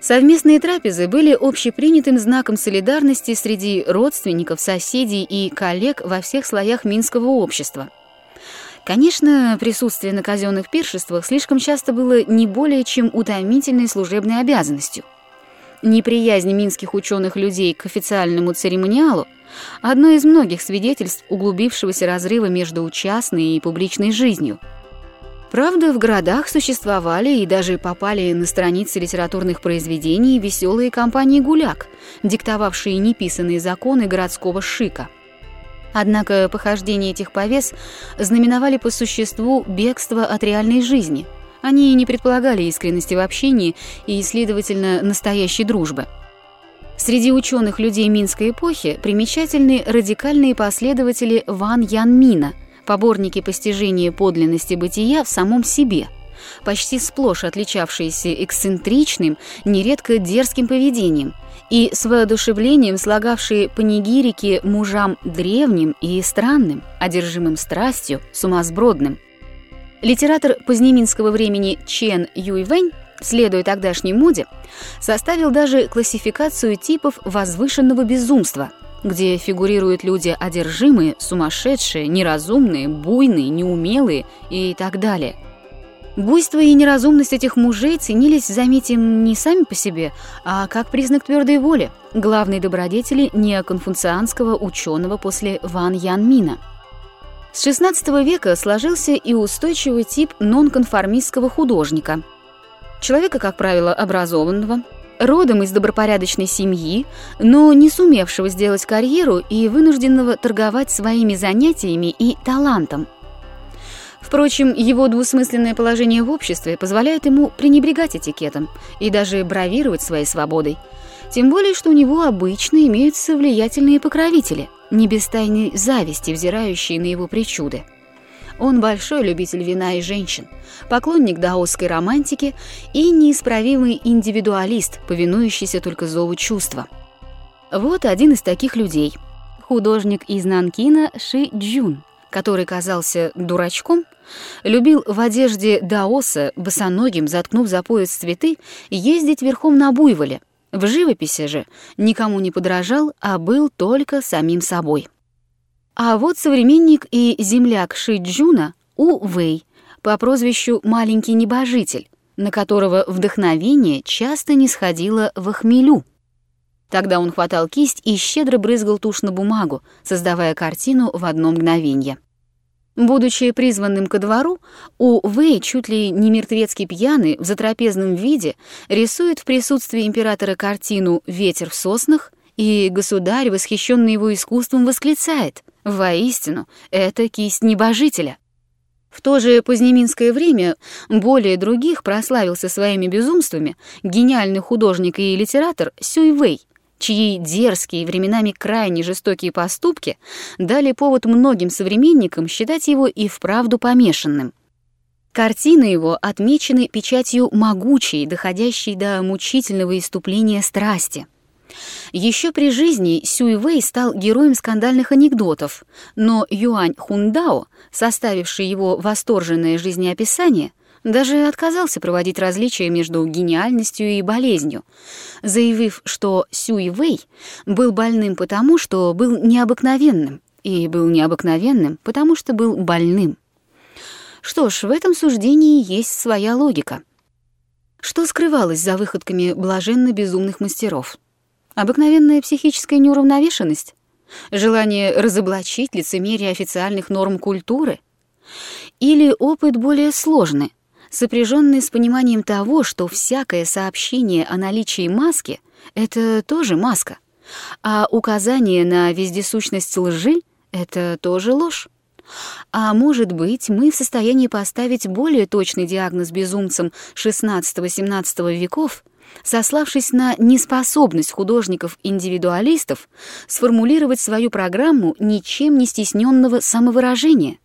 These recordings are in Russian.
Совместные трапезы были общепринятым знаком солидарности среди родственников, соседей и коллег во всех слоях минского общества. Конечно, присутствие на казенных пиршествах слишком часто было не более чем утомительной служебной обязанностью. Неприязнь минских ученых людей к официальному церемониалу – одно из многих свидетельств углубившегося разрыва между частной и публичной жизнью – Правда, в городах существовали и даже попали на страницы литературных произведений веселые компании «Гуляк», диктовавшие неписанные законы городского шика. Однако похождения этих повес знаменовали по существу бегство от реальной жизни. Они не предполагали искренности в общении и, следовательно, настоящей дружбы. Среди ученых людей Минской эпохи примечательны радикальные последователи Ван Ян Мина – поборники постижения подлинности бытия в самом себе, почти сплошь отличавшиеся эксцентричным, нередко дерзким поведением и с воодушевлением слагавшие панигирики мужам древним и странным, одержимым страстью, сумасбродным. Литератор позднеминского времени Чен Юйвэнь следуя тогдашней моде, составил даже классификацию типов возвышенного безумства – где фигурируют люди одержимые, сумасшедшие, неразумные, буйные, неумелые и так далее. Буйство и неразумность этих мужей ценились, заметим, не сами по себе, а как признак твердой воли, главной добродетели неоконфуцианского ученого после Ван Ян Мина. С XVI века сложился и устойчивый тип нонконформистского художника. Человека, как правило, образованного, родом из добропорядочной семьи, но не сумевшего сделать карьеру и вынужденного торговать своими занятиями и талантом. Впрочем, его двусмысленное положение в обществе позволяет ему пренебрегать этикетом и даже бравировать своей свободой. Тем более, что у него обычно имеются влиятельные покровители, не без тайной зависти, взирающие на его причуды. Он большой любитель вина и женщин, поклонник даосской романтики и неисправимый индивидуалист, повинующийся только зову чувства. Вот один из таких людей. Художник из Нанкина Ши Джун, который казался дурачком, любил в одежде даоса, босоногим, заткнув за пояс цветы, ездить верхом на буйволе. В живописи же никому не подражал, а был только самим собой. А вот современник и земляк Ши Джуна У Вэй по прозвищу «Маленький небожитель», на которого вдохновение часто не сходило во хмелю. Тогда он хватал кисть и щедро брызгал тушь на бумагу, создавая картину в одно мгновение. Будучи призванным ко двору, У Вэй, чуть ли не мертвецки пьяный, в затрапезном виде, рисует в присутствии императора картину «Ветер в соснах», и государь, восхищенный его искусством, восклицает Воистину, это кисть небожителя. В то же позднеминское время более других прославился своими безумствами гениальный художник и литератор Сюй Вэй, чьи дерзкие, временами крайне жестокие поступки дали повод многим современникам считать его и вправду помешанным. Картины его отмечены печатью могучей, доходящей до мучительного иступления страсти — еще при жизни Сюй Вэй стал героем скандальных анекдотов, но Юань Хундао, составивший его восторженное жизнеописание, даже отказался проводить различия между гениальностью и болезнью, заявив, что Сюй Вэй был больным потому, что был необыкновенным, и был необыкновенным потому, что был больным. Что ж, в этом суждении есть своя логика. Что скрывалось за выходками блаженно-безумных мастеров? Обыкновенная психическая неуравновешенность? Желание разоблачить лицемерие официальных норм культуры? Или опыт более сложный, сопряженный с пониманием того, что всякое сообщение о наличии маски — это тоже маска, а указание на вездесущность лжи — это тоже ложь? А может быть, мы в состоянии поставить более точный диагноз безумцам XVI-XVII веков, сославшись на неспособность художников-индивидуалистов сформулировать свою программу ничем не стесненного самовыражения.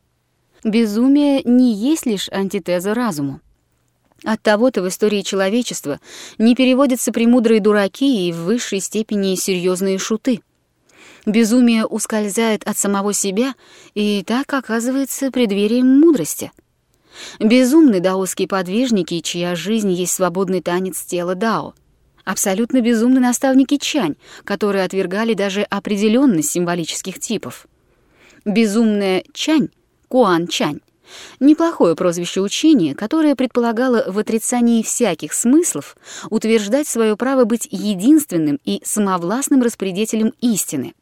Безумие не есть лишь антитеза разуму. От того-то в истории человечества не переводятся премудрые дураки и в высшей степени серьезные шуты. Безумие ускользает от самого себя и так оказывается преддверием мудрости — Безумны даосские подвижники, чья жизнь есть свободный танец тела дао. абсолютно безумны наставники Чань, которые отвергали даже определенность символических типов. Безумная Чань, Куан Чань, неплохое прозвище учения, которое предполагало в отрицании всяких смыслов утверждать свое право быть единственным и самовластным распорядителем истины.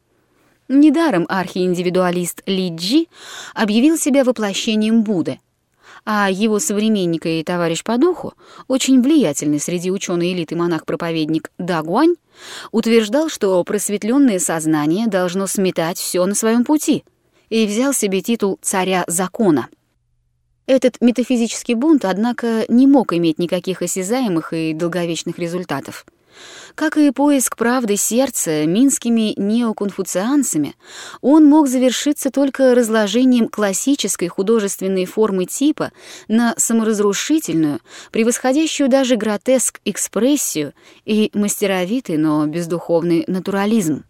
Недаром архииндивидуалист Ли Джи объявил себя воплощением Будды, а его современник и товарищ по духу, очень влиятельный среди ученой элиты монах-проповедник Дагуань, утверждал, что просветленное сознание должно сметать все на своем пути, и взял себе титул царя закона. Этот метафизический бунт, однако, не мог иметь никаких осязаемых и долговечных результатов. Как и поиск правды сердца минскими неоконфуцианцами, он мог завершиться только разложением классической художественной формы типа на саморазрушительную, превосходящую даже гротеск экспрессию и мастеровитый, но бездуховный натурализм.